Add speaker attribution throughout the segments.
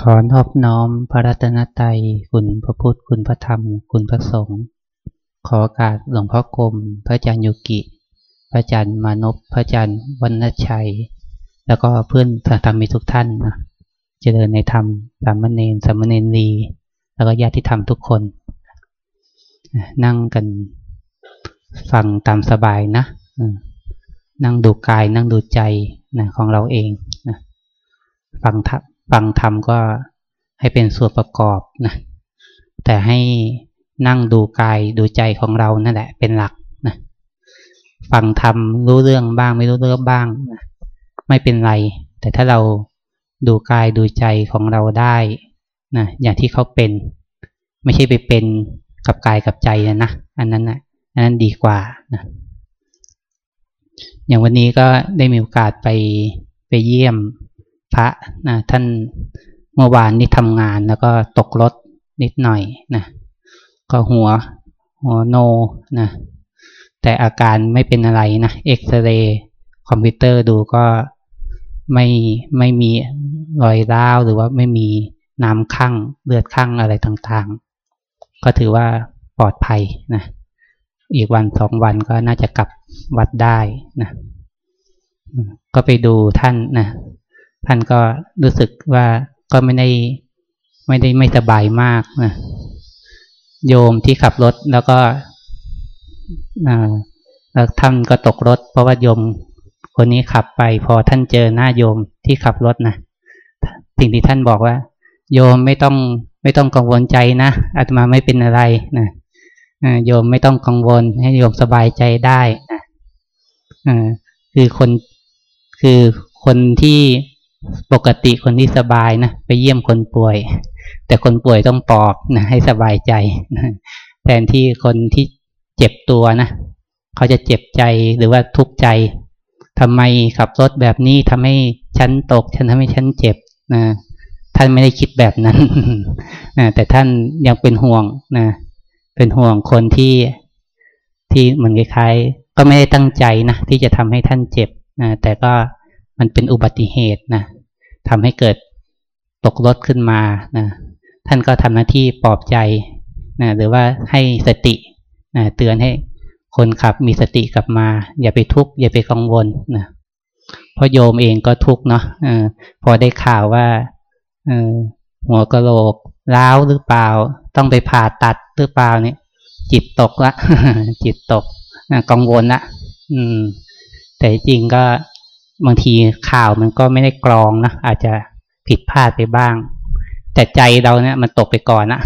Speaker 1: ขอนอบน้อมพระรัตนตรัยคุณพระพุทธ คุณพระธรรม คุณพระสงฆ์ ขอโอกาสหลวงพ่อกรมพระอาจารย์โยกิ พระอาจารย์มานพพระอาจารย์วรรณชัย แล้วก็เพื่อนสาธรรมิทุกท่านนะเจริญในธรรมสามเณรสามเณรี แล้วก็ญาติธรรมทุกคน นั่งกันฟังตามสบายนะนั่งดูกายนั่งดูใจนะของเราเองนะฟัง ฟังธรรมก็ให้เป็นส่วนประกอบนะแต่ให้นั่งดูกายดูใจของเรานั่นแหละเป็นหลักนะฟังธรรมรู้เรื่องบ้างไม่รู้เรื่องบ้างนะไม่เป็นไร แต่ถ้าเราดูกายดูใจของเราได้นะอย่างที่เขาเป็น ไม่ใช่ไปเป็นกับกายกับใจนะนะอันนั้นนะอันนั้นดีกว่านะอย่างวันนี้ก็ได้มีโอกาสไปไปเยี่ยม พระนะท่านเมื่อวานนี้ทำงานแล้วก็ตกรถนิดหน่อยนะก็หัวหัวโนนะแต่อาการไม่เป็นอะไรนะเอ็กซเรย์คอมพิวเตอร์ดูก็ไม่ไม่มีรอยร้าวหรือว่าไม่มีน้ำข้างเลือดข้างอะไรต่างๆ ก็ถือว่าปลอดภัยนะอีกวันสองวันก็น่าจะกลับวัดได้นะก็ไปดูท่านนะ ท่านก็รู้สึกว่าก็ไม่ได้ไม่ได้ไม่สบายมากนะโยมที่ขับรถแล้วก็แล้วท่านก็ตกรถ เพราะว่าโยมคนนี้ขับไป พอท่านเจอหน้าโยมที่ขับรถนะสิ่งที่ท่านบอกว่า โยมไม่ต้องไม่ต้องกังวลใจนะอาตมาไม่เป็นอะไรนะโยมไม่ต้องกังวล ให้โยมสบายใจได้นะคือคนคือคนที่ ปกติคนที่สบายนะไปเยี่ยมคนป่วย แต่คนป่วยต้องปอบนะให้สบายใจนะแทนที่คนที่เจ็บตัวนะเขาจะเจ็บใจหรือว่าทุกข์ใจทำไมขับรถแบบนี้ทำให้ฉันตก ฉันทำให้ฉันเจ็บนะท่านไม่ได้คิดแบบนั้นนะแต่ท่านยังเป็นห่วงนะเป็นห่วงคนที่ที่เหมือนคล้ายๆก็ไม่ได้ตั้งใจนะที่จะทำให้ท่านเจ็บนะแต่ก็มันเป็นอุบัติเหตุนะ ทำให้เกิดตกรถขึ้นมานะท่านก็ทำหน้าที่ปลอบใจนะหรือว่าให้สตินะเตือนให้คนขับมีสติกลับมา อย่าไปทุกข์อย่าไปกังวลนะเพราะโยมเองก็ทุกข์เนาะพอได้ข่าวว่าหัวกะโหลกล้าวหรือเปล่า ต้องไปผ่าตัดหรือเปล่าเนี่ย จิตตกละจิตตกกังวลละอืมแต่จริงก็ บางทีข่าวมันก็ไม่ได้กรองนะอาจจะผิดพลาดไปบ้าง แต่ใจเราเนี่ยมันตกไปก่อนนะ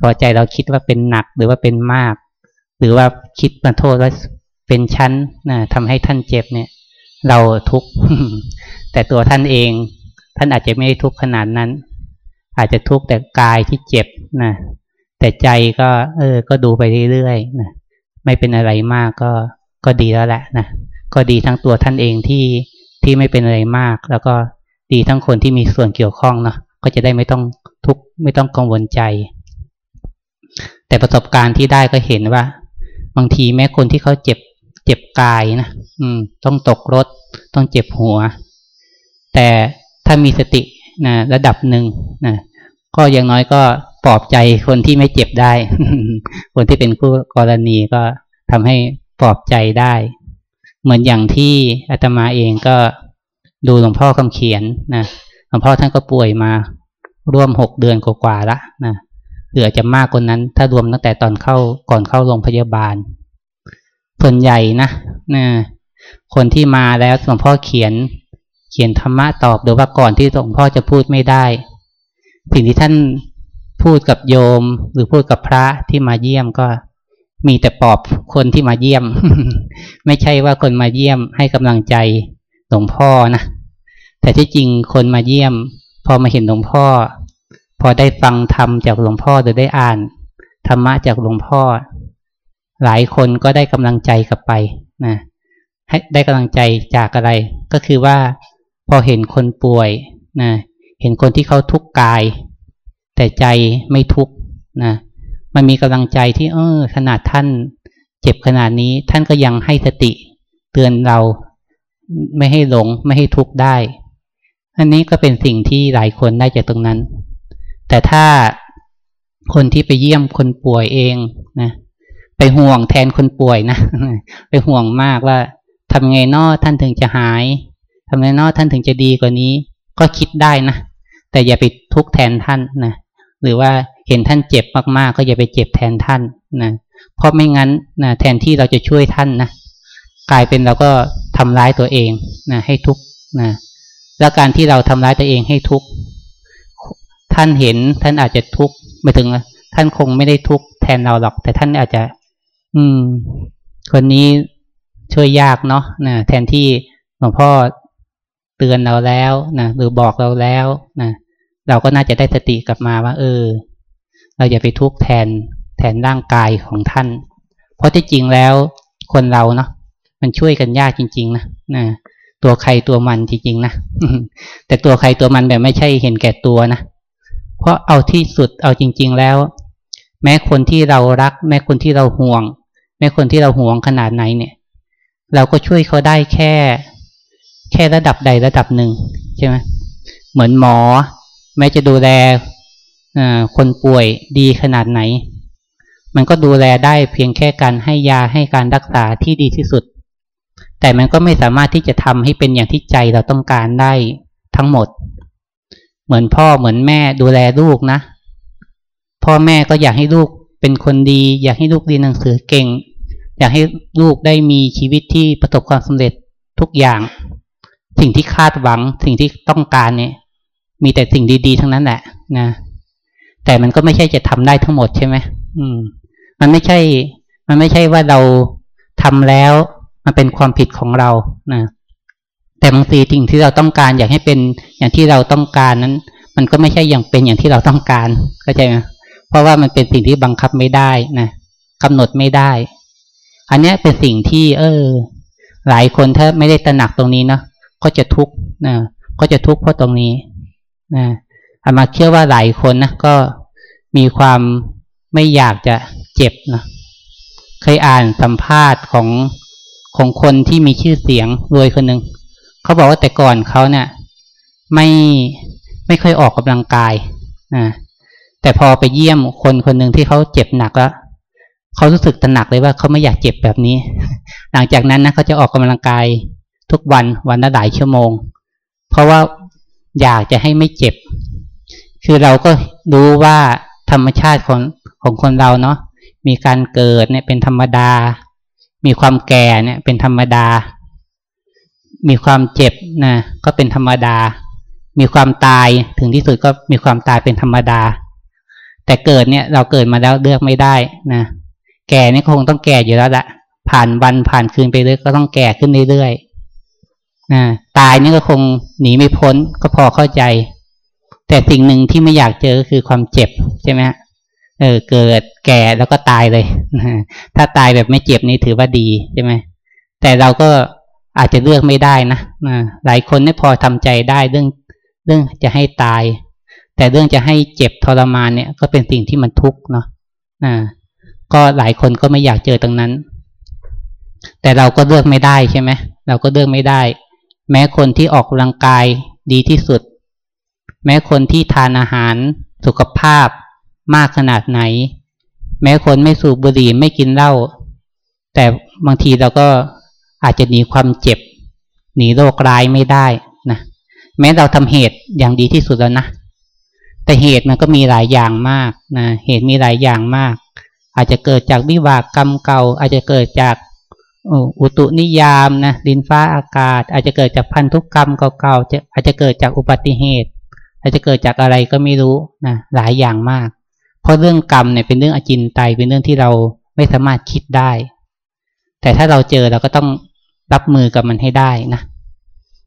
Speaker 1: พอใจเราคิดว่าเป็นหนักหรือว่าเป็นมาก หรือว่าคิดมาโทษว่าเป็นชั้นนะทำให้ท่านเจ็บเนี่ย เราทุกข์แต่ตัวท่านเอง ท่านอาจจะไม่ได้ทุกข์ขนาดนั้น อาจจะทุกข์แต่กายที่เจ็บนะแต่ใจก็ เออ ก็ดูไปเรื่อยๆนะไม่เป็นอะไรมากก็ก็ดีแล้วแหละนะ ก็ดีทั้งตัวท่านเองที่ที่ไม่เป็นอะไรมาก แล้วก็ดีทั้งคนที่มีส่วนเกี่ยวข้องเนาะก็จะได้ไม่ต้องทุกข์ไม่ต้องกังวลใจ แต่ประสบการณ์ที่ได้ก็เห็นว่า บางทีแม้คนที่เขาเจ็บเจ็บกายนะอืม ต้องตกรถ ต้องเจ็บหัว แต่ถ้ามีสตินะระดับหนึ่งนะก็อย่างน้อยก็ปลอบใจคนที่ไม่เจ็บได้ คนที่เป็นคู่กรณีก็ทำให้ปลอบใจได้ เหมือนอย่างที่อาตมาเองก็ดูหลวงพ่อคำเขียนนะหลวงพ่อท่านก็ป่วยมาร่วมหกเดือนกว่าๆละนะหรืออจจะมากกว่านั้น ถ้ารวมตั้งแต่ตอนเข้าก่อนเข้าโรงพยาบาล ส่วนใหญ่นะนะคนที่มาแล้วหลวงพ่อเขียน เขียนธรรมะตอบหรือว่าก่อนที่หลวงพ่อจะพูดไม่ได้ สิ่งที่ท่านพูดกับโยม หรือพูดกับพระที่มาเยี่ยมก็ มีแต่ปอบคนที่มาเยี่ยม ไม่ใช่ว่าคนมาเยี่ยมให้กำลังใจหลวงพ่อนะแต่ที่จริงคนมาเยี่ยม พอมาเห็นหลวงพ่อ พอได้ฟังธรรมจากหลวงพ่อหรือได้อ่านธรรมะจากหลวงพ่อ หลายคนก็ได้กำลังใจกลับไปนะให้ได้กำลังใจจากอะไร ก็คือว่าพอเห็นคนป่วยนะเห็นคนที่เขาทุกข์กาย แต่ใจไม่ทุกข์นะ มันมีกำลังใจที่เออขนาดท่านเจ็บขนาดนี้ท่านก็ยังให้สติเตือนเราไม่ให้หลงไม่ให้ทุกข์ได้ อันนี้ก็เป็นสิ่งที่หลายคนได้จากตรงนั้น แต่ถ้าคนที่ไปเยี่ยมคนป่วยเองนะไปห่วงแทนคนป่วยนะไปห่วงมากว่าทำไงนอท่านถึงจะหายทำไงนอท่านถึงจะดีกว่านี้ ก็คิดได้นะแต่อย่าไปทุกข์แทนท่านนะหรือว่า เห็นท่านเจ็บมากๆ ก็อย่าไปเจ็บแทนท่านนะเพราะไม่งั้นนะแทนที่เราจะช่วยท่านนะกลายเป็นเราก็ทำร้ายตัวเองนะให้ทุกข์นะแล้วการที่เราทำร้ายตัวเองให้ทุกข์ท่านเห็นท่านอาจจะทุกข์ไม่ถึงท่านคงไม่ได้ทุกข์แทนเราหรอก แต่ท่านอาจจะ อืม คนนี้ช่วยยากเนาะนะแทนที่หลวงพ่อเตือนเราแล้วนะหรือบอกเราแล้วนะเราก็น่าจะได้สติกลับมาว่า เออ เราอย่าไปทุกข์แทนแทนร่างกายของท่าน เพราะที่จริงแล้วคนเราเนาะมันช่วยกันยากจริง ๆ นะนะตัวใครตัวมันจริงๆนะแต่ตัวใครตัวมันแบบไม่ใช่เห็นแก่ตัวนะเพราะเอาที่สุดเอาจริง ๆแล้ว แม้คนที่เรารัก แม้คนที่เราห่วง แม้คนที่เราห่วงขนาดไหนเนี่ย เราก็ช่วยเขาได้แค่ แค่ระดับใดระดับหนึ่งใช่ไหมเหมือนหมอ แม้จะดูแล คนป่วยดีขนาดไหน มันก็ดูแลได้เพียงแค่การให้ยาให้การรักษาที่ดีที่สุด แต่มันก็ไม่สามารถที่จะทำให้เป็นอย่างที่ใจเราต้องการได้ทั้งหมด เหมือนพ่อเหมือนแม่ดูแลลูกนะ พ่อแม่ก็อยากให้ลูกเป็นคนดี อยากให้ลูกเรียนหนังสือเก่ง อยากให้ลูกได้มีชีวิตที่ประสบความสำเร็จทุกอย่าง สิ่งที่คาดหวังสิ่งที่ต้องการเนี่ย มีแต่สิ่งดี ๆ ทั้งนั้นแหละนะ แต่มันก็ไม่ใช่จะทำได้ทั้งหมดใช่ไหมอืม มันไม่ใช่ มันไม่ใช่ว่าเราทำแล้ว มันเป็นความผิดของเรานะแต่บางทีสิ่งที่เราต้องการอยากให้เป็นอย่างที่เราต้องการนั้น มันก็ไม่ใช่อย่างเป็นอย่างที่เราต้องการเข้าใจไหมเพราะว่ามันเป็นสิ่งที่บังคับไม่ได้นะกำหนดไม่ได้ อันนี้เป็นสิ่งที่ เออ หลายคนถ้าไม่ได้ตระหนักตรงนี้เนาะก็จะทุกข์นะก็จะทุกข์เพราะตรงนี้นะ อามาเชื่อว่าหลายคนนะก็มีความไม่อยากจะเจ็บนะเคยอ่านสัมภาษณ์ของของคนที่มีชื่อเสียงรวยคนหนึ่งเขาบอกว่าแต่ก่อนเขาเนี่ยไม่ไม่ค่อยออกกำลังกายนะแต่พอไปเยี่ยมคนคนหนึ่งที่เขาเจ็บหนักแล้วเขารู้สึกตระหนักเลยว่าเขาไม่อยากเจ็บแบบนี้ หลังจากนั้นนะเขาจะออกกำลังกายทุกวันวันละหลายชั่วโมง เพราะว่าอยากจะให้ไม่เจ็บ คือเราก็รู้ว่าธรรมชาติของของคนเราเนาะมีการเกิดเนี่ยเป็นธรรมดา มีความแก่เนี่ยเป็นธรรมดา มีความเจ็บนะก็เป็นธรรมดา มีความตายถึงที่สุดก็มีความตายเป็นธรรมดา แต่เกิดเนี่ยเราเกิดมาแล้วเลือกไม่ได้นะแก่นี่คงต้องแก่อยู่แล้วละผ่านวันผ่านคืนไปเรื่อยก็ต้องแก่ขึ้นเรื่อยๆนะตายนี่ก็คงหนีไม่พ้นก็พอเข้าใจ แต่สิ่งหนึ่งที่ไม่อยากเจอก็คือความเจ็บใช่ไหมเออเกิดแก่แล้วก็ตายเลยถ้าตายแบบไม่เจ็บนี่ถือว่าดีใช่ไหมแต่เราก็อาจจะเลือกไม่ได้นะหลายคนไม่พอทำใจได้เรื่องเรื่องจะให้ตาย แต่เรื่องจะให้เจ็บทรมานเนี่ย ก็เป็นสิ่งที่มันทุกข์เนาะก็หลายคนก็ไม่อยากเจอตรงนั้น แต่เราก็เลือกไม่ได้ใช่ไหมเราก็เลือกไม่ได้ แม้คนที่ออกกำลังกายดีที่สุด แม้คนที่ทานอาหารสุขภาพมากขนาดไหน แม้คนไม่สูบบุหรี่ไม่กินเหล้าแต่บางทีเราก็อาจจะหนีความเจ็บ หนีโรคร้ายไม่ได้นะแม้เราทำเหตุอย่างดีที่สุดแล้วนะแต่เหตุมันก็มีหลายอย่างมากนะเหตุมีหลายอย่างมาก อาจจะเกิดจากวิบากกรรมเก่า อาจจะเกิดจากอุตุนิยามนะดินฟ้าอากาศ อาจจะเกิดจากพันธุกกรรมเก่าๆอาจจะเกิดจากอุบัติเหตุ อาจจะเกิดจากอะไรก็ไม่รู้นะหลายอย่างมาก เพราะเรื่องกรรมเนี่ยเป็นเรื่องอจินไตยเป็นเรื่องที่เราไม่สามารถคิดได้ แต่ถ้าเราเจอเราก็ต้องรับมือกับมันให้ได้นะ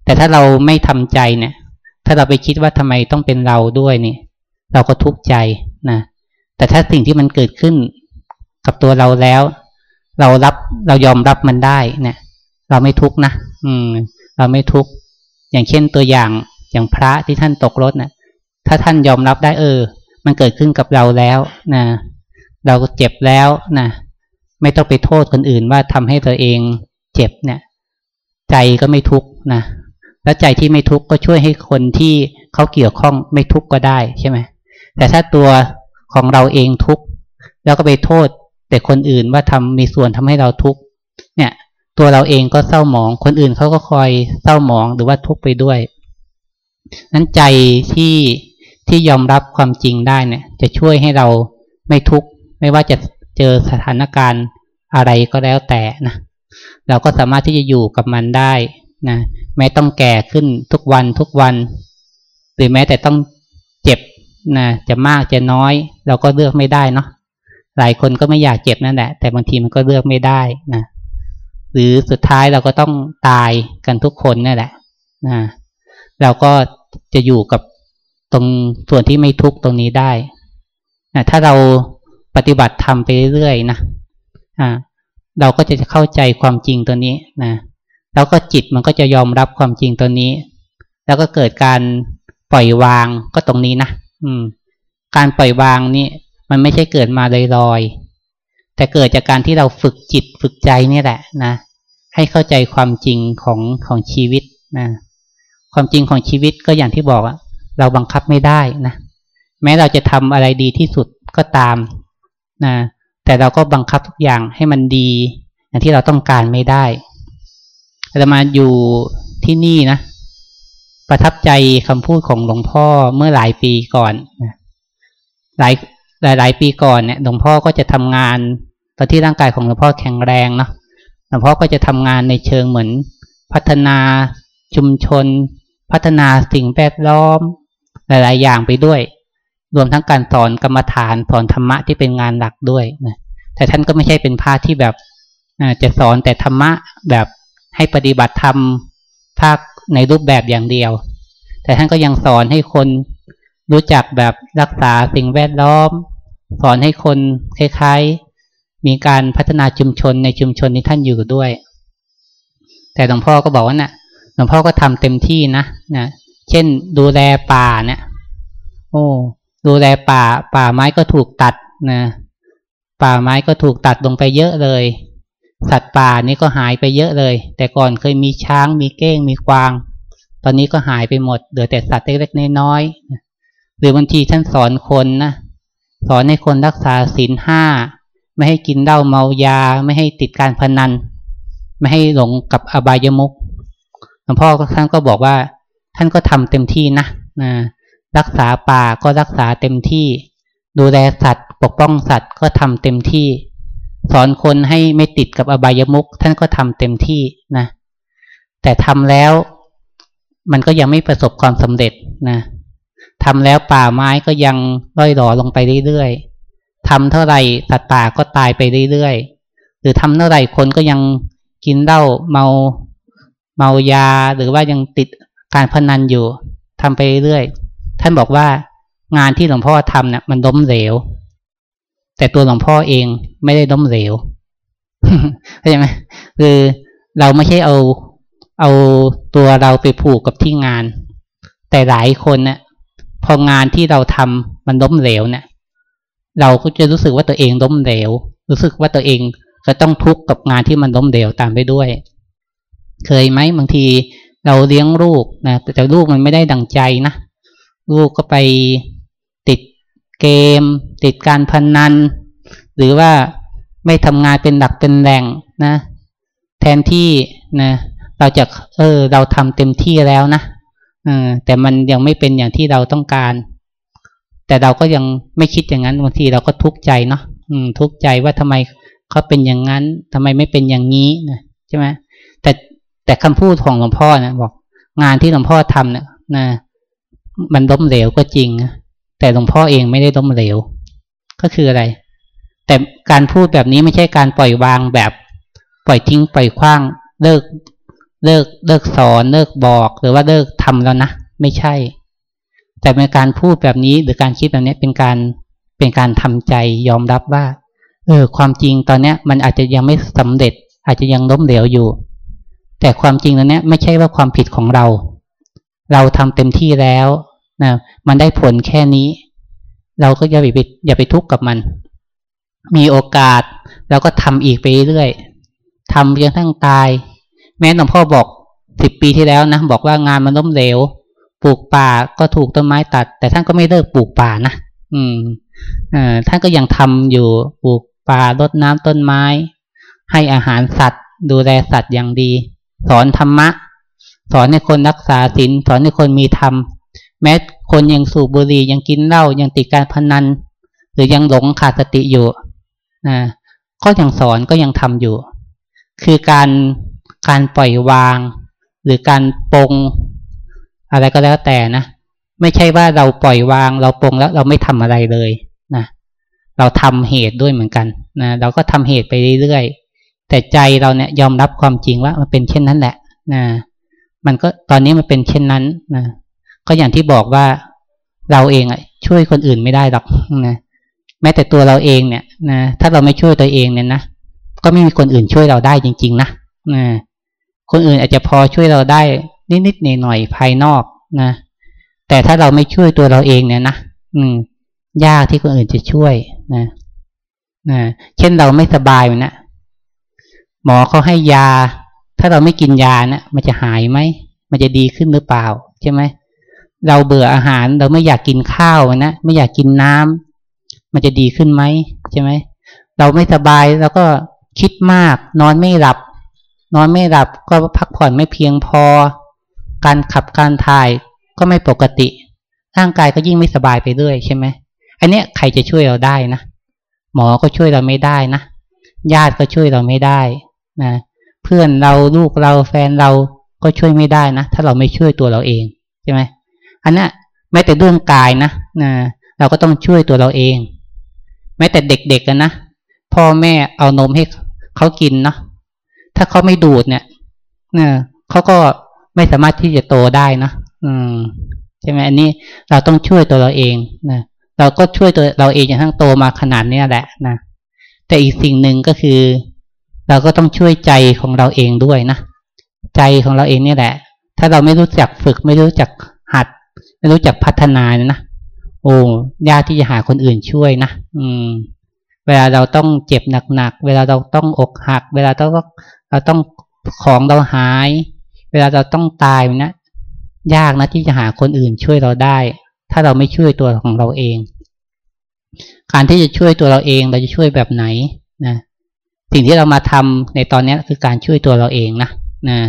Speaker 1: แต่ถ้าเราไม่ทำใจเนี่ย ถ้าเราไปคิดว่าทำไมต้องเป็นเราด้วยเนี่ยเราก็ทุกข์ใจนะแต่ถ้าสิ่งที่มันเกิดขึ้นกับตัวเราแล้ว เรารับเรายอมรับมันได้เนี่ย เราไม่ทุกข์นะอืม เราไม่ทุกข์อย่างเช่นตัวอย่าง อย่างพระที่ท่านตกรถนะ่ะ ถ้าท่านยอมรับได้เออ มันเกิดขึ้นกับเราแล้วนะเราเจ็บแล้วนะไม่ต้องไปโทษคนอื่นว่าทำให้ตัวเองเจ็บเนี่ย ใจก็ไม่ทุกข์นะแล้วใจที่ไม่ทุกข์ก็ช่วยให้คนที่เขาเกี่ยวข้องไม่ทุกข์ก็ได้ใช่ไหมแต่ถ้าตัวของเราเองทุกข์แล้วก็ไปโทษ แต่คนอื่นว่าทำมีส่วนทำให้เราทุกข์เนี่ย ตัวเราเองก็เศร้าหมอง คนอื่นเขาก็คอยเศร้าหมองหรือว่าทุกข์ไปด้วย นั้นใจที่ที่ยอมรับความจริงได้เนี่ย จะช่วยให้เราไม่ทุกข์ไม่ว่าจะเจอสถานการณ์อะไรก็แล้วแต่นะเราก็สามารถที่จะอยู่กับมันได้นะแม้ต้องแก่ขึ้นทุกวันทุกวัน หรือแม้แต่ต้องเจ็บนะจะมากจะน้อย เราก็เลือกไม่ได้เนาะหลายคนก็ไม่อยากเจ็บนั่นแหละ แต่บางทีมันก็เลือกไม่ได้นะหรือสุดท้ายเราก็ต้องตายกันทุกคนนี่นแหละนะ เราก็จะอยู่กับตรงส่วนที่ไม่ทุกตรงนี้ได้นะถ้าเราปฏิบัติทำไปเรื่อยๆนะอ่าเราก็จะเข้าใจความจริงตัวนี้นะแล้วก็จิตมันก็จะยอมรับความจริงตัวนี้ แล้วก็เกิดการปล่อยวางก็ตรงนี้นะอืม การปล่อยวางนี่มันไม่ใช่เกิดมาลอยๆแต่เกิดจากการที่เราฝึกจิตฝึกใจนี่แหละนะให้เข้าใจความจริงของของชีวิตนะ ความจริงของชีวิตก็อย่างที่บอกอะเราบังคับไม่ได้นะแม้เราจะทำอะไรดีที่สุดก็ตามนะแต่เราก็บังคับทุกอย่างให้มันดี อย่างที่เราต้องการไม่ได้เรามาอยู่ที่นี่นะ ประทับใจคำพูดของหลวงพ่อเมื่อหลายปีก่อนหลายหลายหลายปีก่อนเนี่ยหลวงพ่อก็จะทำงาน ตอนที่ร่างกายของหลวงพ่อแข็งแรงเนาะหลวงพ่อก็จะทำงานในเชิงเหมือนพัฒนาชุมชน พัฒนาสิ่งแวดล้อม หลาย ๆ อย่างไปด้วย รวมทั้งการสอนกรรมฐานสอนธรรมะที่เป็นงานหลักด้วยนะแต่ท่านก็ไม่ใช่เป็นพระที่แบบจะสอนแต่ธรรมะแบบให้ปฏิบัติธรรมภาคในรูปแบบอย่างเดียว แต่ท่านก็ยังสอนให้คนรู้จักแบบรักษาสิ่งแวดล้อม สอนให้คนคล้ายๆ มีการพัฒนาชุมชนในชุมชนที่ท่านอยู่ด้วย แต่หลวงพ่อก็บอกว่านะ่ะ หลวงพ่อก็ทำเต็มที่นะนะเช่นดูแลป่าเนี่ยโอ้ดูแลป่า ป่าไม้ก็ถูกตัดนะป่าไม้ก็ถูกตัดลงไปเยอะเลย สัตว์ป่านี่ก็หายไปเยอะเลย แต่ก่อนเคยมีช้างมีเก้งมีกวาง ตอนนี้ก็หายไปหมดเหลือแต่สัตว์เล็กๆน้อยๆหรือบางทีท่านสอนคนนะสอนให้คนรักษาศีลห้าไม่ให้กินเหล้าเมายา ไม่ให้ติดการพนัน ไม่ให้หลงกับอบายมุก หลวงพ่อท่านก็บอกว่า ท่านก็ทำเต็มที่นะนะรักษาป่าก็รักษาเต็มที่ ดูแลสัตว์ ปกป้องสัตว์ก็ทำเต็มที่ สอนคนให้ไม่ติดกับอบายมุกท่านก็ทำเต็มที่นะแต่ทำแล้วมันก็ยังไม่ประสบความสำเร็จนะทำแล้วป่าไม้ก็ยังร่อยหล่อลงไปเรื่อยๆทำเท่าไหร่สัตว์ป่าก็ตายไปเรื่อยๆ หรือทำเท่าไหร่คนก็ยังกินเหล้าเมา เมายาหรือว่ายังติดการพนันอยู่ทำไปเรื่อยท่านบอกว่างานที่หลวงพ่อทำเนี่ยมันล้มเหลว แต่ตัวหลวงพ่อเองไม่ได้ล้มเหลวเข้าใจไหมคือเราไม่ใช่เอาเอาตัวเราไปผูกกับที่งาน แต่หลายคนเนี่ยพองานที่เราทำมันล้มเหลวเนี่ยเราก็จะรู้สึกว่าตัวเองล้มเหลว รู้สึกว่าตัวเองจะต้องทุกข์กับงานที่มันล้มเหลวตามไปด้วย เคยไหมบางทีเราเลี้ยงลูกนะแต่ลูกมันไม่ได้ดังใจนะลูกก็ไปติดเกม ติดการพนนัน หรือว่าไม่ทำงานเป็นหลักเป็นแหล่งนะ แทนที่นะเราจะเออ เราทำเต็มที่แล้วนะออแต่มันยังไม่เป็นอย่างที่เราต้องการ แต่เราก็ยังไม่คิดอย่างนั้นบางทีเราก็ทุกข์ใจเนาะทุกข์ใจว่าทำไมเขาเป็นอย่างนั้นทำไมไม่เป็นอย่างนี้นะใช่ไหม แต่แต่คำพูดของหลวงพ่อนะบอกงานที่หลวงพ่อทำเนี่ยนะมันล้มเหลวก็จริง แต่หลวงพ่อเองไม่ได้ล้มเหลว ก็คืออะไร แต่การพูดแบบนี้ไม่ใช่การปล่อยวางแบบ ปล่อยทิ้งปล่อยคว้าง เลิกเลิกเลิกสอนเลิกบอกหรือว่าเลิกทำแล้วนะไม่ใช่ แต่เป็นการพูดแบบนี้หรือการคิดแบบนี้เป็นการเป็นการทำใจยอมรับว่า เออ ความจริงตอนเนี้ย มันอาจจะยังไม่สำเร็จ อาจจะยังล้มเหลวอยู่ แต่ความจริงตอนนี้ไม่ใช่ว่าความผิดของเรา เราทำเต็มที่แล้วนะมันได้ผลแค่นี้ เราก็อย่าไปอย่าไปทุกข์กับมัน มีโอกาสเราก็ทำอีกไปเรื่อยทำจนทั้งตาย แม้หลวงพ่อบอกสิบปีที่แล้วนะบอกว่างานมันล้มเหลวปลูกป่าก็ถูกต้นไม้ตัด แต่ท่านก็ไม่เลิกปลูกป่านะอืมอ่าท่านก็ยังทำอยู่ปลูกป่ารดน้ำต้นไม้ ให้อาหารสัตว์ ดูแลสัตว์อย่างดี สอนธรรมะ สอนให้คนรักษาศีลสอนให้คนมีธรรม แม้คนยังสูบบุหรี่ยังกินเหล้ายังติดการพนัน หรือยังหลงขาดสติอยู่นะก็ยังสอนก็ยังทำอยู่ คือการการปล่อยวาง หรือการปรงอะไรก็แล้วแต่นะไม่ใช่ว่าเราปล่อยวาง เราปรงแล้วเราไม่ทำอะไรเลยนะเราทำเหตุด้วยเหมือนกันนะเราก็ทำเหตุไปเรื่อยๆ แต่ใจเราเนี่ยยอมรับความจริงว่ามันเป็นเช่นนั้นแหละนะมันก็ตอนนี้มันเป็นเช่นนั้นนะก็อย่างที่บอกว่าเราเองอะ ช่วยคนอื่นไม่ได้หรอกนะแม้แต่ตัวเราเองเนี่ยนะถ้าเราไม่ช่วยตัวเองเนี่ยนะก็ไม่มีคนอื่นช่วยเราได้จริง ๆ นะนะคนอื่นอาจจะพอช่วยเราได้นิดๆหน่อยๆภายนอกนะแต่ถ้าเราไม่ช่วยตัวเราเองเนี่ยนะอืมยากที่คนอื่นจะช่วยนะนะเช่นเราไม่สบายนะ หมอเขาให้ยา ถ้าเราไม่กินยานะมันจะหายไหมมันจะดีขึ้นหรือเปล่าใช่ไหมเราเบื่ออาหารเราไม่อยากกินข้าวนะไม่อยากกินน้ำมันจะดีขึ้นไหมใช่ไหมเราไม่สบายเราก็คิดมาก นอนไม่หลับ นอนไม่หลับก็พักผ่อนไม่เพียงพอ การขับการถ่ายก็ไม่ปกติ ร่างกายก็ยิ่งไม่สบายไปเรื่อยใช่ไหมอันเนี้ยใครจะช่วยเราได้นะหมอก็ช่วยเราไม่ได้นะญาติก็ช่วยเราไม่ได้ นะเพื่อนเราลูกเราแฟนเราก็ช่วยไม่ได้นะ ถ้าเราไม่ช่วยตัวเราเองใช่ไหมอันนี้แม้แต่เรื่องกายนะนะเราก็ต้องช่วยตัวเราเอง แม้แต่เด็กๆกันนะพ่อแม่เอานมให้เขากินเนาะถ้าเขาไม่ดูดเนี่ยนี่ยเขาก็ไม่สามารถที่จะโตได้นะอืมใช่ไหมอันนี้เราต้องช่วยตัวเราเองนะเราก็ช่วยตัวเราเองจนทั้งโตมาขนาดนี้แหละนะแต่อีกสิ่งหนึ่งก็คือ เราก็ต้องช่วยใจของเราเองด้วยนะ ใจของเราเองนี่แหละ ถ้าเราไม่รู้จักฝึกไม่รู้จักหัด ไม่รู้จักพัฒนาเนี่ยนะโอ้ยากที่จะหาคนอื่นช่วยนะอืม เวลาเราต้องเจ็บหนักๆเวลาเราต้องอกหัก เวลาเราต้องเราต้องของเราหาย เวลาเราต้องตายนะยากนะที่จะหาคนอื่นช่วยเราได้ ถ้าเราไม่ช่วยตัวของเราเอง การที่จะช่วยตัวเราเองเราจะช่วยแบบไหนนะ สิ่งที่เรามาทำในตอนนี้คือการช่วยตัวเราเองนะนะ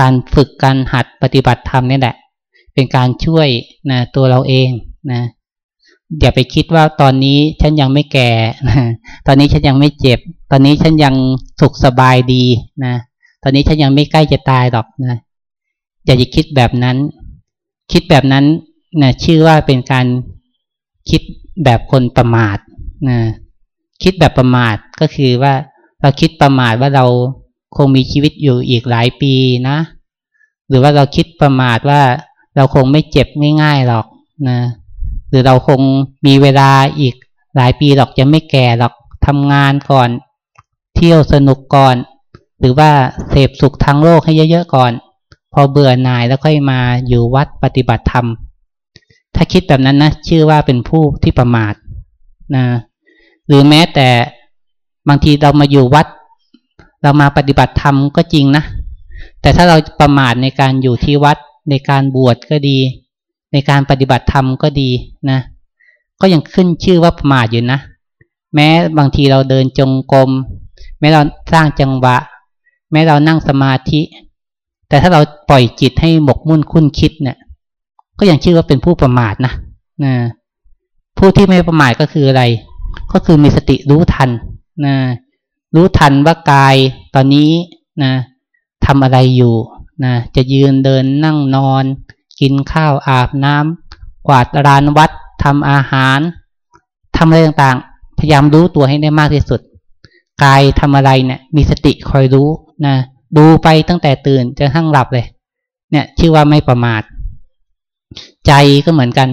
Speaker 1: การฝึกการหัดปฏิบัติธรรมนี่แหละ เป็นการช่วยนะตัวเราเองนะอย่าไปคิดว่าตอนนี้ฉันยังไม่แก่นะตอนนี้ฉันยังไม่เจ็บ ตอนนี้ฉันยังสุขสบายดีนะตอนนี้ฉันยังไม่ใกล้จะตายหรอกนะอย่าจะคิดแบบนั้น คิดแบบนั้นนะชื่อว่าเป็นการคิดแบบคนประมาทนะคิดแบบประมาทก็คือว่า เราคิดประมาทว่าเราคงมีชีวิตอยู่อีกหลายปีนะ หรือว่าเราคิดประมาทว่าเราคงไม่เจ็บไม่ง่ายหรอกนะหรือเราคงมีเวลาอีกหลายปีหรอกจะไม่แก่หรอกทำงานก่อน เที่ยวสนุกก่อน หรือว่าเสพสุขทางโลกให้เยอะๆก่อน พอเบื่อหน่ายแล้วค่อยมาอยู่วัดปฏิบัติธรรม ถ้าคิดแบบนั้นนะชื่อว่าเป็นผู้ที่ประมาทนะหรือแม้แต่ บางทีเรามาอยู่วัด เรามาปฏิบัติธรรมก็จริงนะ แต่ถ้าเราประมาทในการอยู่ที่วัด ในการบวชก็ดี ในการปฏิบัติธรรมก็ดีนะ ก็ยังขึ้นชื่อว่าประมาทอยู่นะ แม้บางทีเราเดินจงกรมแม้เราสร้างจังหวะ แม้เรานั่งสมาธิ แต่ถ้าเราปล่อยจิตให้หมกมุ่นคุ้นคิดเนี่ย ก็ยังชื่อว่าเป็นผู้ประมาทนะนะผู้ที่ไม่ประมาทก็คืออะไร ก็คือมีสติรู้ทัน นะรู้ทันว่ากายตอนนี้นะทำอะไรอยู่นะจะยืนเดินนั่งนอน กินข้าวอาบน้ำกวาดลานวัดทำอาหารทำอะไรต่างๆ พยายามรู้ตัวให้ได้มากที่สุด กายทำอะไรเนี่ยมีสติคอยรู้นะดูไปตั้งแต่ตื่นจนทั้งหลับเลย เนี่ยชื่อว่าไม่ประมาท ใจก็เหมือนกัน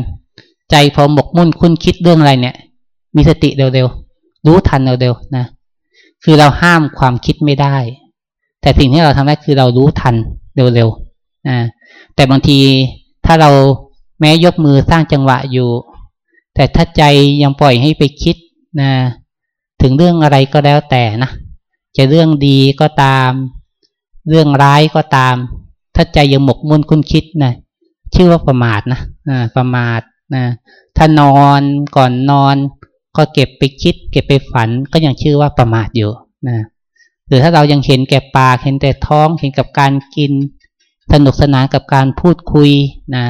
Speaker 1: ใจพอหมกมุ่นคุ้นคิดเรื่องอะไรเนี่ย มีสติเร็วๆ รู้ทันเร็วๆนะคือเราห้ามความคิดไม่ได้ แต่สิ่งที่เราทำได้คือเรารู้ทันเร็วๆนะแต่บางทีถ้าเราแม้ยกมือสร้างจังหวะอยู่ แต่ถ้าใจยังปล่อยให้ไปคิดนะถึงเรื่องอะไรก็แล้วแต่นะจะเรื่องดีก็ตาม เรื่องร้ายก็ตาม ถ้าใจยังหมกมุ่นคุ้นคิดนะชื่อว่าประมาทนะอ่าประมาทนะถ้านอนก่อนนอน ก็เก็บไปคิด เก็บไปฝันก็ยังชื่อว่าประมาทอยู่นะหรือถ้าเรายังเห็นแก่ปากเห็นแต่ท้องเห็นกับการกิน สนุกสนานกับการพูดคุยนะ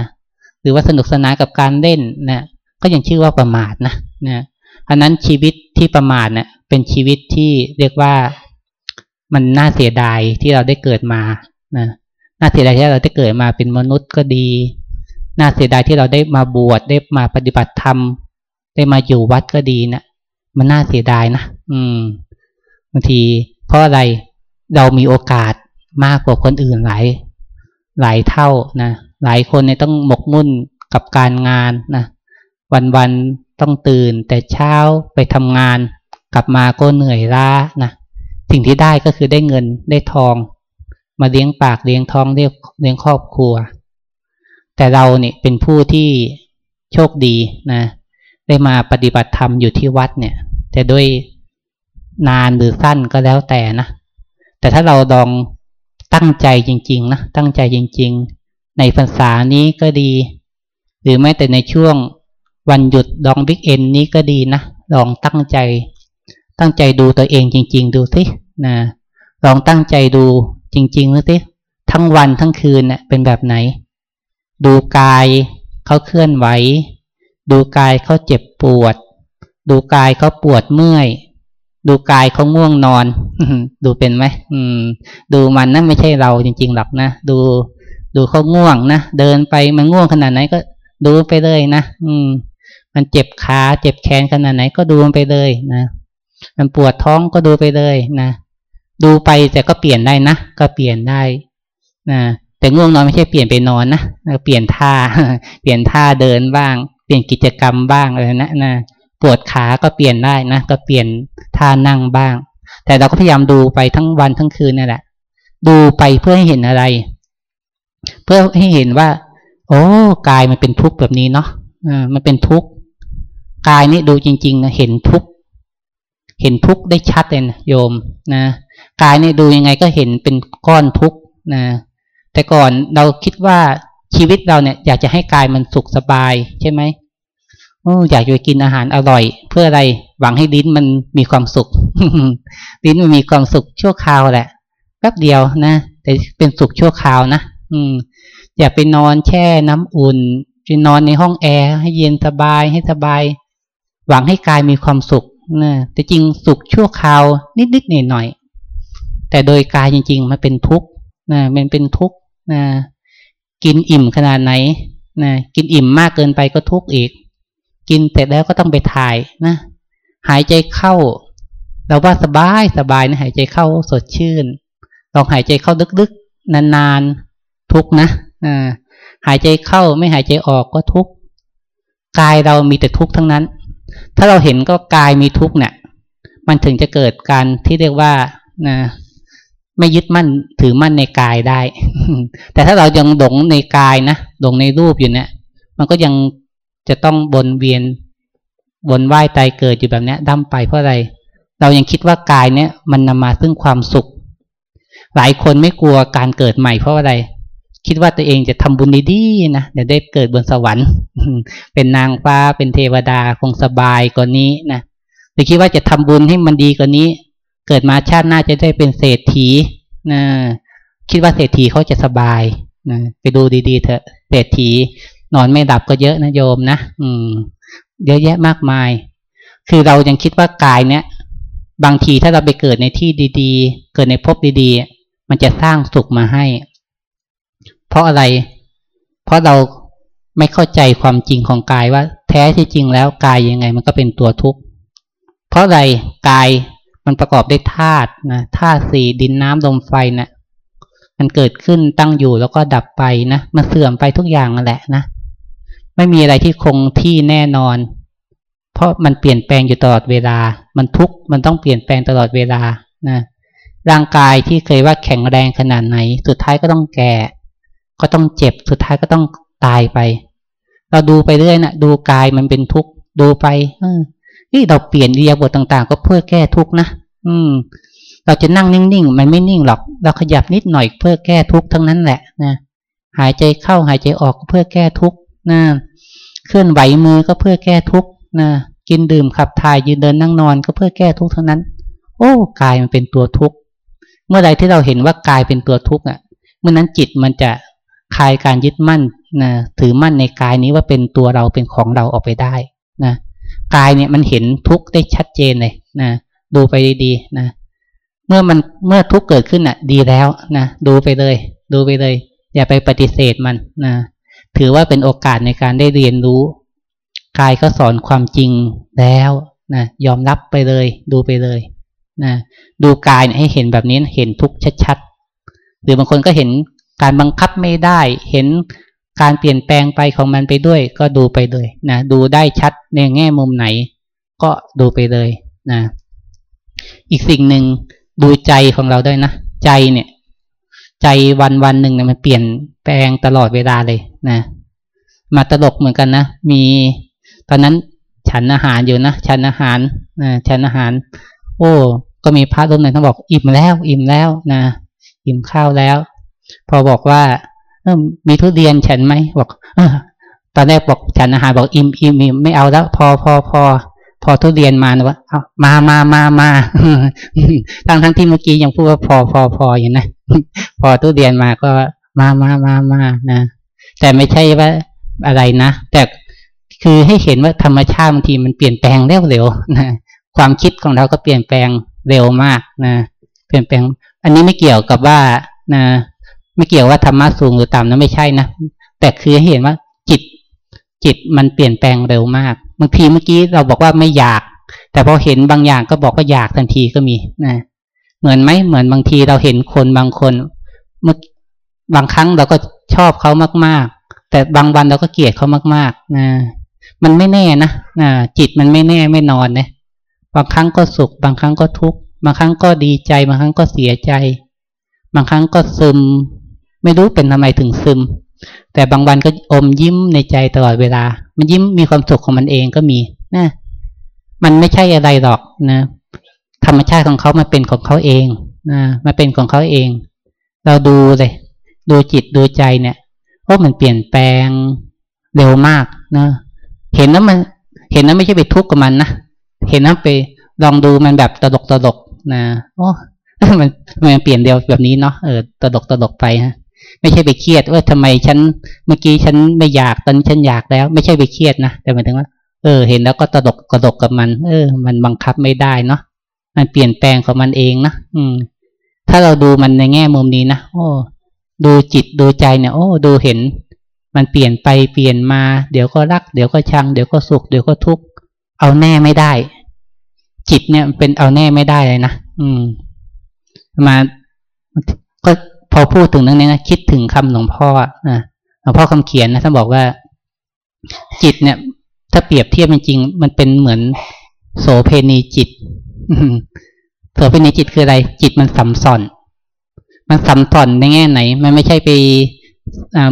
Speaker 1: หรือว่าสนุกสนานกับการเล่นนะก็ยังชื่อว่าประมาทนะนะเพราะนั้นชีวิตที่ประมาทเนะี่ยเป็นชีวิตที่เรียกว่ามันน่าเสียดายที่เราได้เกิดมานะน่าเสียดายที่เราได้เกิดมาเป็นมนุษย์ก็ดี น่าเสียดายที่เราได้มาบวชได้มาปฏิบัติธรรม ได้มาอยู่วัดก็ดีนะมันน่าเสียดายนะอืมบางที เพราะอะไรเรามีโอกาสมากกว่าคนอื่นหลายหลายเท่านะหลายคนเนี่ยต้องหมกมุ่นกับการงานนะวันๆต้องตื่น แต่เช้าไปทำงาน กลับมาก็เหนื่อยล้านะสิ่งที่ได้ก็คือได้เงินได้ทอง มาเลี้ยงปากเลี้ยงท้องเลี้ยงเลี้ยงครอบครัว แต่เราเนี่ยเป็นผู้ที่โชคดีนะ ได้มาปฏิบัติธรรมอยู่ที่วัดเนี่ย จะด้วยนานหรือสั้นก็แล้วแต่นะแต่ถ้าเราลองตั้งใจจริง ๆ นะตั้งใจจริง ๆ ในภาษานี้ก็ดี หรือแม้แต่ในช่วงวันหยุดลองบิ๊กเอ็นนี้ก็ดีนะลองตั้งใจ ตั้งใจดูตัวเองจริง ๆ ดูสินะลองตั้งใจดูจริงๆดูสิทั้งวันทั้งคืนเนะ่ยเป็นแบบไหน ดูกายเขาเคลื่อนไหว ดูกายเขาเจ็บปวด ดูกายเขาปวดเมื่อย ดูกายเขาง่วงนอน ดูเป็นไหมอืมดูมันนะไม่ใช่เราจริง ๆ หรอกนะ ดูดูเขาง่วงนะ เดินไปมันง่วงขนาดไหนก็ดูไปเลยนะ อืม มันเจ็บขาเจ็บแขนขนาดไหนก็ดูมันไปเลยนะ มันปวดท้องก็ดูไปเลยนะ ดูไปแต่ก็เปลี่ยนได้นะ ก็เปลี่ยนได้นะ แต่ง่วงนอนไม่ใช่เปลี่ยนไปนอนนะ เปลี่ยนท่า เปลี่ยนท่าเดินบ้าง ลี่ยนกิจกรรมบ้างอะไรนะนะปวดขาก็เปลี่ยนได้นะ ก็เปลี่ยนท่านั่งบ้าง แต่เราก็พยายามดูไปทั้งวันทั้งคืนนี่แหละ ดูไปเพื่อให้เห็นอะไร เพื่อให้เห็นว่า โอ้กายมันเป็นทุกข์แบบนี้เนาะอ่ามันเป็นทุกข์กายนี่ดูจริงๆนะเห็นทุกข์เห็นทุกข์ได้ชัดเลยนะโยมนะกายนี่ดูยังไงก็เห็นเป็นก้อนทุกข์นะแต่ก่อนเราคิดว่าชีวิตเราเนี่ย อยากจะให้กายมันสุขสบายใช่ไหม อยากจะกินอาหารอร่อย เพื่ออะไรหวังให้ลิ้นมันมีความสุข ลิ้นมันมีความสุขชั่วคราวแหละแป๊บเดียวนะแต่เป็นสุขชั่วคราวนะอืม อยากไปนอนแช่น้ำอุ่นไปนอนในห้องแอร์ให้เย็นสบายให้สบาย หวังให้กายมีความสุขนะแต่จริงสุขชั่วคราวนิดๆหน่อยๆแต่โดยกายจริง ๆ มันเป็นทุกข์นะมันเป็นทุกข์นะกินอิ่มขนาดไหนนะกินอิ่มมากเกินไปก็ทุกข์อีก กินเสร็จแล้วก็ต้องไปถ่ายนะ หายใจเข้า เราว่าสบายสบายนะหายใจเข้าสดชื่น ลองหายใจเข้าลึกๆ นานๆ ทุกนะอ่าหายใจเข้าไม่หายใจออกก็ทุกกายเรามีแต่ทุกข์ทั้งนั้น ถ้าเราเห็นก็กายมีทุกข์เนี่ย มันถึงจะเกิดการที่เรียกว่านะไม่ยึดมั่นถือมั่นในกายได้ แต่ถ้าเรายังหลงในกายนะหลงในรูปอยู่เนี่ย มันก็ยัง จะต้องบนเวียนบนไหว้ตายเกิดอยู่แบบนี้ดั้มไปเพราะอะไร เรายังคิดว่ากายเนี้ยมันนำมาซึ่งความสุข หลายคนไม่กลัวการเกิดใหม่เพราะอะไร คิดว่าตัวเองจะทำบุญดีๆนะเดี๋ยวได้เกิดบนสวรรค์ เป็นนางฟ้าเป็นเทวดาคงสบายกว่านี้นะหรือคิดว่าจะทำบุญให้มันดีกว่านี้ เกิดมาชาติหน้าจะได้เป็นเศรษฐีนะคิดว่าเศรษฐีเขาจะสบายนะไปดูดีๆเถอะเศรษฐี นอนไม่ดับก็เยอะนะโยมนะอืม เยอะแยะมากมาย คือเรายังคิดว่ากายเนี้ยบางทีถ้าเราไปเกิดในที่ดีๆ เกิดในภพดีๆ มันจะสร้างสุขมาให้ เพราะอะไร เพราะเราไม่เข้าใจความจริงของกายว่า แท้ที่จริงแล้วกายยังไง มันก็เป็นตัวทุกข์ เพราะอะไรกายมันประกอบด้วยธาตุนะธาตุสี่ดินน้ำลมไฟนะ่ะมันเกิดขึ้นตั้งอยู่แล้วก็ดับไปนะมันเสื่อมไปทุกอย่างนั่นแหละนะ ไม่มีอะไรที่คงที่แน่นอน เพราะมันเปลี่ยนแปลงอยู่ตลอดเวลา มันทุกข์มันต้องเปลี่ยนแปลงตลอดเวลานะร่างกายที่เคยว่าแข็งแรงขนาดไหน สุดท้ายก็ต้องแก่ ก็ต้องเจ็บ สุดท้ายก็ต้องตายไป เราดูไปเรื่อยนะดูกายมันเป็นทุกข์ดูไปเออเราเปลี่ยนเรียบทต่างๆ ก็เพื่อแก้ทุกข์นะอืม เราจะนั่งนิ่งๆ มันไม่นิ่งหรอก เราขยับนิดหน่อยเพื่อแก้ทุกข์ทั้งนั้นแหละนะหายใจเข้าหายใจออกเพื่อแก้ทุกข์ นะเคลื่อนไหวมือก็เพื่อแก้ทุกข์นะกินดื่มขับถ่ายยืนเดินนั่งนอนก็เพื่อแก้ทุกข์เทั้งนั้น โอ้กายมันเป็นตัวทุกข์เมื่อใดที่เราเห็นว่ากายเป็นตัวทุกข์อะ เมื่อนั้นจิตมันจะคลายการยึดมั่นนะถือมั่นในกายนี้ว่าเป็นตัวเราเป็นของเราออกไปได้นะกายเนี่ยมันเห็นทุกข์ได้ชัดเจนเลยนะดูไปดีๆนะเมื่อมันเมื่อทุกข์เกิดขึ้นอะ ดีแล้วนะดูไปเลย ดูไปเลย อย่าไปปฏิเสธมันนะ ถือว่าเป็นโอกาสในการได้เรียนรู้ กายก็สอนความจริงแล้วนะยอมรับไปเลย ดูไปเลยนะดูกายให้เห็นแบบนี้เห็นทุกข์ชัดๆหรือบางคนก็เห็นการบังคับไม่ได้ เห็นการเปลี่ยนแปลงไปของมันไปด้วย ก็ดูไปเลยนะดูได้ชัดในแง่มุมไหน ก็ดูไปเลยนะอีกสิ่งหนึ่งดูใจของเราด้วยนะ ใจเนี่ย ใจวันวันหนึ่งเนี่ยมันเปลี่ยนแปลงตลอดเวลาเลยนะมาตลกเหมือนกันนะมีตอนนั้นฉันอาหารอยู่นะฉันอาหารนะฉันอาหาร โอ้ ก็มีพระรูปหนึ่งท่านบอกอิ่มแล้วอิ่มแล้วนะอิ่มข้าวแล้ว พอบอกว่าเออมีทุเรียนฉันไหมบอกอตอนแรกบอกฉันอาหารบอกอิ่มอิ่มไม่เอาแล้ว พอพอพอพอทุเรียนมานะว่าเอามามามามาทั้งทั้งที่เมื่อกี้ยังพูดว่าพอพอพออย่างนะ พอทุเรียนมาก็มามามามานะ แต่ไม่ใช่ว่าอะไรนะ แต่คือให้เห็นว่าธรรมชาติบางทีมันเปลี่ยนแปลงเร็วเร็วนะความคิดของเราก็เปลี่ยนแปลงเร็วมากนะเปลี่ยนแปลง อันนี้ไม่เกี่ยวกับว่านะไม่เกี่ยวว่าธรรมะสูงหรือต่ำนะไม่ใช่นะแต่คือให้เห็นว่าจิตจิตมันเปลี่ยนแปลงเร็วมากบางทีเมื่อกี้เราบอกว่าไม่อยาก แต่พอเห็นบางอย่างก็บอกว่าอยากทันทีก็มีนะ เหมือนไหมเหมือนบางทีเราเห็นคนบางคนเมื่อบางครั้งเราก็ชอบเขามาก ๆ แต่บางวันเราก็เกลียดเขามากๆนะมันไม่แน่นะนะจิตมันไม่แน่ไม่นอนนะบางครั้งก็สุข บางครั้งก็ทุกข์บางครั้งก็ดีใจ บางครั้งก็เสียใจ บางครั้งก็ซึม ไม่รู้เป็นทำไมถึงซึม แต่บางวันก็อมยิ้มในใจตลอดเวลา มันยิ้มมีความสุขของมันเองก็มีนะมันไม่ใช่อะไรหรอกนะ ธรรมชาติของเขามันเป็นของเขาเองนะมันเป็นของเขาเอง เราดูเลย ดูจิตดูใจเนี่ยโอ้มันเปลี่ยนแปลงเร็วมากนะเห็นแล้วมัน เห็นแล้วไม่ใช่ไปทุกข์กับมันนะเห็นแล้วไปลองดูมันแบบตลกตลกนะโอ้มันมันเปลี่ยนเดียวแบบนี้เนาะเออตลกตลกไปฮะไม่ใช่ไปเครียดว่าทำไมฉันเมื่อกี้ฉันไม่อยากตอนฉันอยากแล้ว ไม่ใช่ไปเครียดนะแต่หมายถึงว่า เออ เห็นแล้วก็ตลกตลกกับมัน เออ มันบังคับไม่ได้เนาะ มันเปลี่ยนแปลงของมันเองนะอืม ถ้าเราดูมันในแง่มุมนี้นะโอ้ดูจิตดูใจเนี่ย โอ้ดูเห็น มันเปลี่ยนไปเปลี่ยนมา เดี๋ยวก็รัก เดี๋ยวก็ชัง เดี๋ยวก็สุข เดี๋ยวก็ทุกข์เอาแน่ไม่ได้ จิตเนี่ยเป็นเอาแน่ไม่ได้เลยนะอืม มาก็พอพูดถึงเรื่องนี้นะคิดถึงคำหลวงพ่อนะหลวงพ่อคำเขียนนะท่านบอกว่า จิตเนี่ย ถ้าเปรียบเทียบจริงๆมันเป็นเหมือนโสเพณีจิต โสเพณีจิตคืออะไร จิตมันสัมสอน มันสัมสอนในแง่ไหน มันไม่ใช่ไป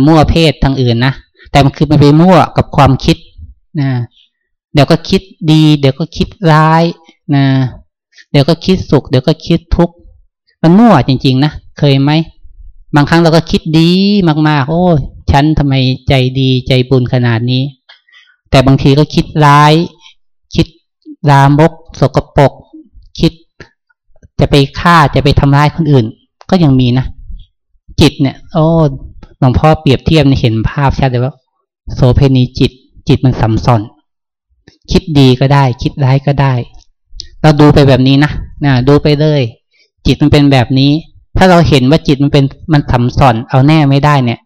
Speaker 1: มั่วเพศทางอื่นนะ แต่มันคือมันไปมั่วกับความคิดนะเดี๋ยวก็คิดดี เดี๋ยวก็คิดร้ายนะเดี๋ยวก็คิดสุข เดี๋ยวก็คิดทุกข์ มันมั่วจริง ๆ นะ เคยไหม บางครั้งเราก็คิดดีมาก ๆ โอ้ฉันทำไมใจดีใจบุญขนาดนี้ แต่บางทีก็คิดร้าย คิดรามก สกปรก จะไปฆ่าจะไปทำร้ายคนอื่น ก็ยังมีนะ จิตเนี่ย โอ้หลวงพ่อเปรียบเทียบเห็นภาพชัดเลยว่า โสเพณีจิต จิตมันสัมสอนคิดดีก็ได้ คิดร้ายก็ได้ เราดูไปแบบนี้นะนะดูไปเลย จิตมันเป็นแบบนี้ ถ้าเราเห็นว่าจิตมันเป็นมันสัมสอนเอาแน่ไม่ได้เนี่ย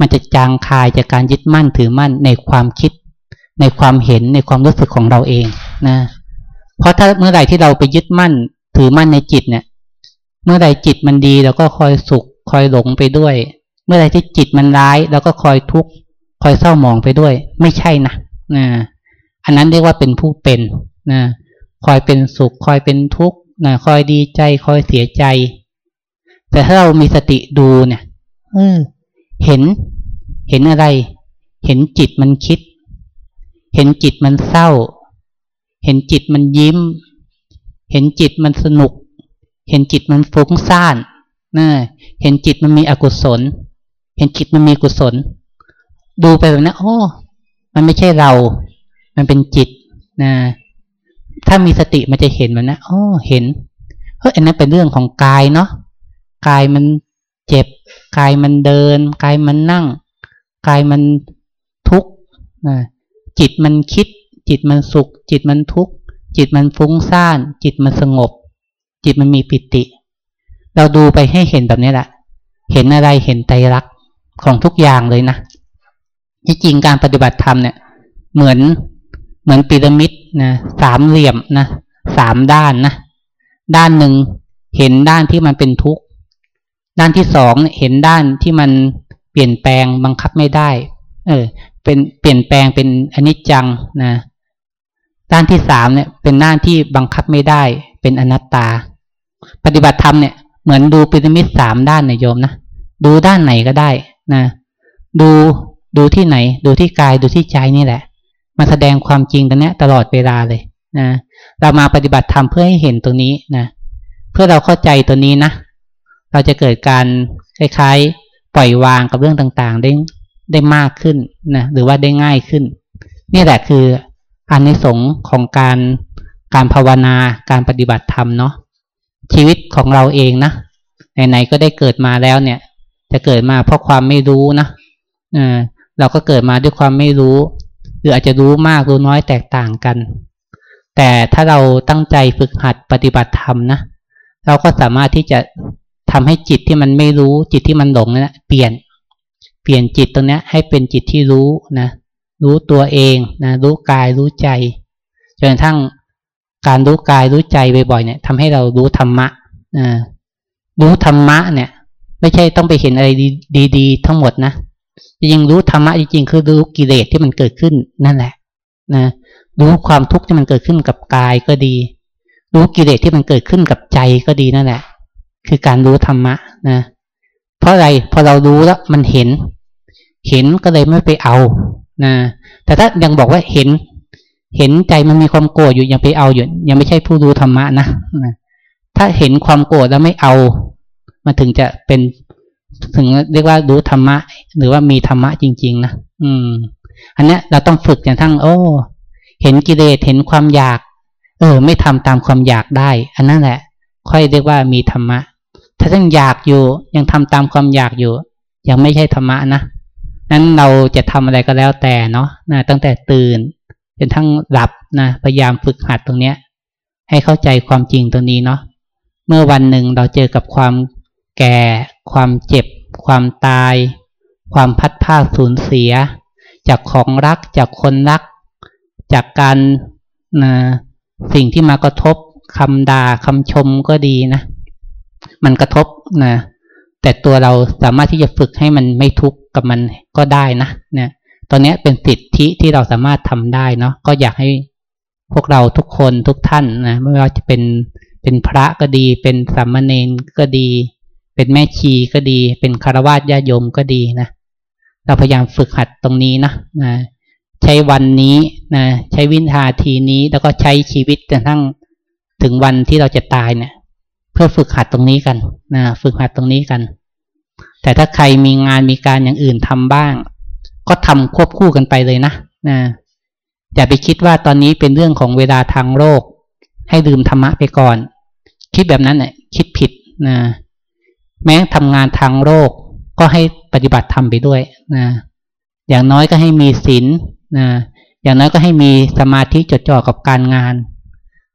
Speaker 1: มันจะจางคายจากการยึดมั่นถือมั่นในความคิด ในความเห็นในความรู้สึกของเราเองนะเพราะถ้าเมื่อไหร่ที่เราไปยึดมั่น ถือมั่นในจิตเนี่ย เมื่อใดจิตมันดีเราก็คอยสุข คอยหลงไปด้วย เมื่อไรที่จิตมันร้ายเราก็คอยทุกข์คอยเศร้าหมองไปด้วย ไม่ใช่นะนะอันนั้นเรียกว่าเป็นผู้เป็นนะคอยเป็นสุข คอยเป็นทุกข์นะคอยดีใจ คอยเสียใจ แต่ถ้าเรามีสติดูเนี่ยเออเห็น เห็นอะไร เห็นจิตมันคิด เห็นจิตมันเศร้า เห็นจิตมันยิ้ม เห็นจิตมันสนุก เห็นจิตมันฟุ้งซ่านนะเห็นจิตมันมีอกุศล เห็นจิตมันมีกุศล ดูไปแบบนั้นโอ้มันไม่ใช่เรา มันเป็นจิตนะถ้ามีสติมันจะเห็นมันนะโอ้เห็น เฮ้ยอันนั้นเป็นเรื่องของกายเนาะ กายมันเจ็บ กายมันเดิน กายมันนั่ง กายมันทุกข์นะจิตมันคิด จิตมันสุข จิตมันทุกข์ จิตมันฟุ้งซ่าน จิตมันสงบ จิตมันมีปิติ เราดูไปให้เห็นแบบนี้แหละ เห็นอะไรเห็นไตรักของทุกอย่างเลยนะที่จริงการปฏิบัติธรรมเนี่ย เหมือนเหมือนพีระมิดนะสามเหลี่ยมนะสามด้านนะด้านหนึ่งเห็นด้านที่มันเป็นทุกข์ด้านที่สองเห็นด้านที่มันเปลี่ยนแปลงบังคับไม่ได้ เออ เป็นเปลี่ยนแปลงเป็นอนิจจังนะ ด้านที่สามเนี่ยเป็นด้านที่บังคับไม่ได้ เป็นอนัตตา ปฏิบัติธรรมเนี่ยเหมือนดูพีระมิดสามด้านนะโยมนะดูด้านไหนก็ได้นะดูดูที่ไหน ดูที่กายดูที่ใจนี่แหละ มาแสดงความจริงตรงนี้ตลอดเวลาเลยนะเรามาปฏิบัติธรรมเพื่อให้เห็นตรงนี้นะเพื่อเราเข้าใจตัวนี้นะเราจะเกิดการคล้ายๆ ปล่อยวางกับเรื่องต่างๆ ได้ได้มากขึ้นนะหรือว่าได้ง่ายขึ้น นี่แหละคือ อันในสงของการการภาวนาการปฏิบัติธรรมเนาะชีวิตของเราเองนะไหนๆก็ได้เกิดมาแล้วเนี่ย จะเกิดมาเพราะความไม่รู้นะเออเราก็เกิดมาด้วยความไม่รู้ หรืออาจจะรู้มากรู้น้อยแตกต่างกัน แต่ถ้าเราตั้งใจฝึกหัดปฏิบัติธรรมนะเราก็สามารถที่จะทำให้จิตที่มันไม่รู้จิตที่มันหลงนะเปลี่ยน เปลี่ยนจิตตรงนี้ให้เป็นจิตที่รู้นะ รู้ตัวเองนะรู้กายรู้ใจจนกระทั่งการรู้กายรู้ใจบ่อยๆเนี่ยทำให้เรารู้ธรรมะนะรู้ธรรมะเนี่ย ไม่ใช่ต้องไปเห็นอะไรดีๆ ทั้งหมดนะจริงรู้ธรรมะจริงๆคือรู้กิเลสที่มันเกิดขึ้นนั่นแหละนะรู้ความทุกข์ที่มันเกิดขึ้นกับกายก็ดี รู้กิเลสที่มันเกิดขึ้นกับใจก็ดีนั่นแหละ คือการรู้ธรรมะนะเพราะอะไรพอเรารู้แล้วมันเห็น เห็นก็เลยไม่ไปเอา นะแต่ถ้ายังบอกว่าเห็น เห็นใจมันมีความโกรธอยู่ยังไปเอาอยู่ยังไม่ใช่ผู้รู้ธรรมะนะถ้าเห็นความโกรธแล้วไม่เอามันถึงจะเป็นถึงเรียกว่ารู้ธรรมะ หรือว่ามีธรรมะจริง ๆ นะอืม อันเนี้ยเราต้องฝึกอย่างทั้ง โอ้ เห็นกิเลสเห็นความอยาก เออ ไม่ทำตามความอยากได้ อันนั้นแหละ ค่อยเรียกว่ามีธรรมะ ถ้ายังอยากอยู่ ยังทำตามความอยากอยู่ ยังไม่ใช่ธรรมะนะ นั้นเราจะทำอะไรก็แล้วแต่เนาะนะตั้งแต่ตื่นจนทั้งหลับนะพยายามฝึกหัดตรงเนี้ย ให้เข้าใจความจริงตรงนี้เนาะเมื่อวันหนึ่งเราเจอกับความแก่ ความเจ็บ ความตาย ความพัดพาสูญเสีย จากของรักจากคนรัก จากการนะสิ่งที่มากระทบคำด่าคำชมก็ดีนะ มันกระทบนะ แต่ตัวเราสามารถที่จะฝึกให้มันไม่ทุกข์กับมันก็ได้นะเนี่ยตอนนี้เป็นสิทธิที่เราสามารถทำได้เนาะก็อยากให้พวกเราทุกคนทุกท่านนะไม่ว่าจะเป็นเป็นพระก็ดี เป็นสามเณรก็ดี เป็นแม่ชีก็ดี เป็นคารวะญาโยมก็ดีนะเราพยายามฝึกหัดตรงนี้นะนะใช้วันนี้นะใช้วินทาทีนี้แล้วก็ใช้ชีวิตจนทั้งถึงวันที่เราจะตายเนี่ย เพื่อฝึกหัดตรงนี้กันนะฝึกหัดตรงนี้กัน แต่ถ้าใครมีงานมีการอย่างอื่นทำบ้าง ก็ทำควบคู่กันไปเลยนะนะอย่าไปคิดว่าตอนนี้เป็นเรื่องของเวลาทางโลก ให้ลืมธรรมะไปก่อน คิดแบบนั้นเนี่ยคิดผิดนะแม้ทำงานทางโลกก็ให้ปฏิบัติธรรมไปด้วยนะอย่างน้อยก็ให้มีศีลนะอย่างน้อยก็ให้มีสมาธิจดจ่อกับการงาน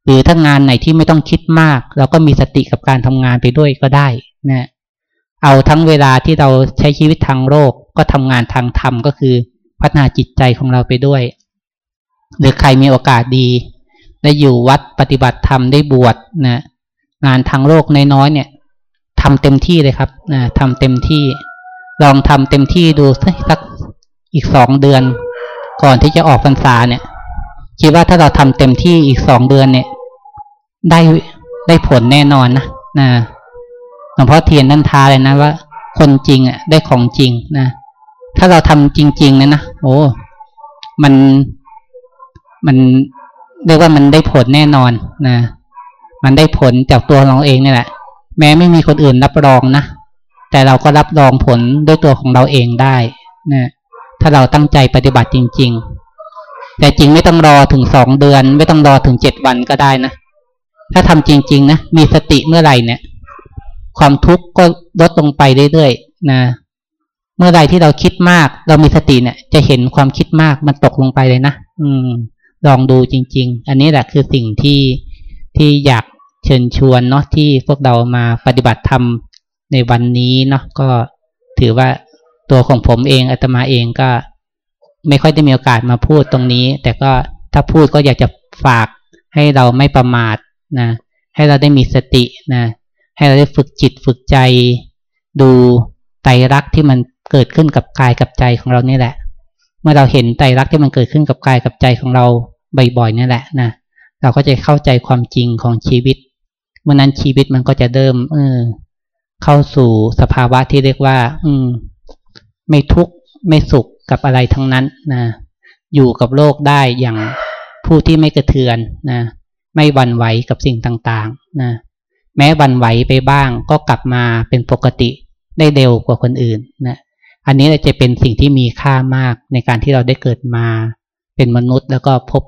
Speaker 1: หรือถ้างานไหนที่ไม่ต้องคิดมาก เราก็มีสติกับการทำงานไปด้วยก็ได้นะเอาทั้งเวลาที่เราใช้ชีวิตทางโลกก็ทำงานทางธรรมก็คือพัฒนาจิตใจของเราไปด้วย หรือใครมีโอกาสดี ได้อยู่วัดปฏิบัติธรรมได้บวชนะงานทางโลกน้อยๆเนี่ยทำเต็มที่เลยครับนะทำเต็มที่ ลองทำเต็มที่ดูสักอีกสองเดือน ก่อนที่จะออกพรรษาเนี่ย คิดว่าถ้าเราทำเต็มที่อีกสองเดือนเนี่ย ได้ได้ผลแน่นอนนะนะหลวงพ่อเทียนนั่นท้าเลยนะว่า คนจริงอะ ได้ของจริงนะถ้าเราทำจริง ๆนะนะโอ้มันมันเรียกว่ามันได้ผลแน่นอนนะมันได้ผลจากตัวเราเองนี่แหละ แม้ไม่มีคนอื่นรับรองนะแต่เราก็รับรองผลด้วยตัวของเราเองได้นะถ้าเราตั้งใจปฏิบัติจริง ๆ แต่จริงไม่ต้องรอถึงสองเดือน ไม่ต้องรอถึงเจ็ดวันก็ได้นะ ถ้าทำจริง ๆ นะ มีสติเมื่อไหร่เนี่ย ความทุกข์ก็ลดลงไปเรื่อยๆนะเมื่อใดที่เราคิดมาก เรามีสติเนี่ย จะเห็นความคิดมากมันตกลงไปเลยนะอืม ลองดูจริง ๆ อันนี้แหละคือสิ่งที่ที่อยากเชิญชวนเนาะที่พวกเรามาปฏิบัติธรรมในวันนี้เนาะก็ถือว่าตัวของผมเองอาตมาเองก็ ไม่ค่อยได้มีโอกาสมาพูดตรงนี้ แต่ก็ถ้าพูดก็อยากจะฝากให้เราไม่ประมาทนะให้เราได้มีสตินะให้เราได้ฝึกจิตฝึกใจ ดูไตรลักษณ์ที่มันเกิดขึ้นกับกายกับใจของเรานี่แหละ เมื่อเราเห็นไตรลักษณ์ที่มันเกิดขึ้นกับกายกับใจของเราบ่อยๆนี่แหละนะเราก็จะเข้าใจความจริงของชีวิตเมื่อนั้นชีวิตมันก็จะเริ่มเออเข้าสู่สภาวะที่เรียกว่า อืม ไม่ทุกข์ไม่สุข กับอะไรทั้งนั้นนะอยู่กับโลกได้อย่างผู้ที่ไม่กระเทือนนะไม่วันไหวกับสิ่งต่างๆนะแม้วันไหวไปบ้างก็กลับมาเป็นปกติได้เร็วกว่าคนอื่นนะอันนี้จะเป็นสิ่งที่มีค่ามากในการที่เราได้เกิดมาเป็นมนุษย์ แล้วก็พบ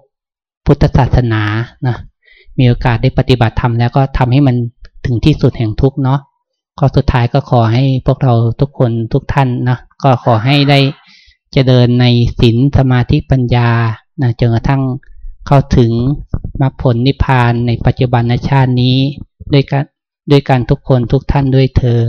Speaker 1: พุทธศาสนานะมีโอกาสได้ปฏิบัติธรรมแล้วก็ทำให้มันถึงที่สุดแห่งทุกเนาะก็สุดท้ายก็ขอให้พวกเราทุกคนทุกท่านนะก็ขอให้ได้ จะเดินในศีลสมาธิปัญญานะจนกระทั่งเข้าถึงมรรคผลนิพพานในปัจจุบันชาตินี้ ด้วยกันด้วยการทุกคนทุกท่านด้วยเทอ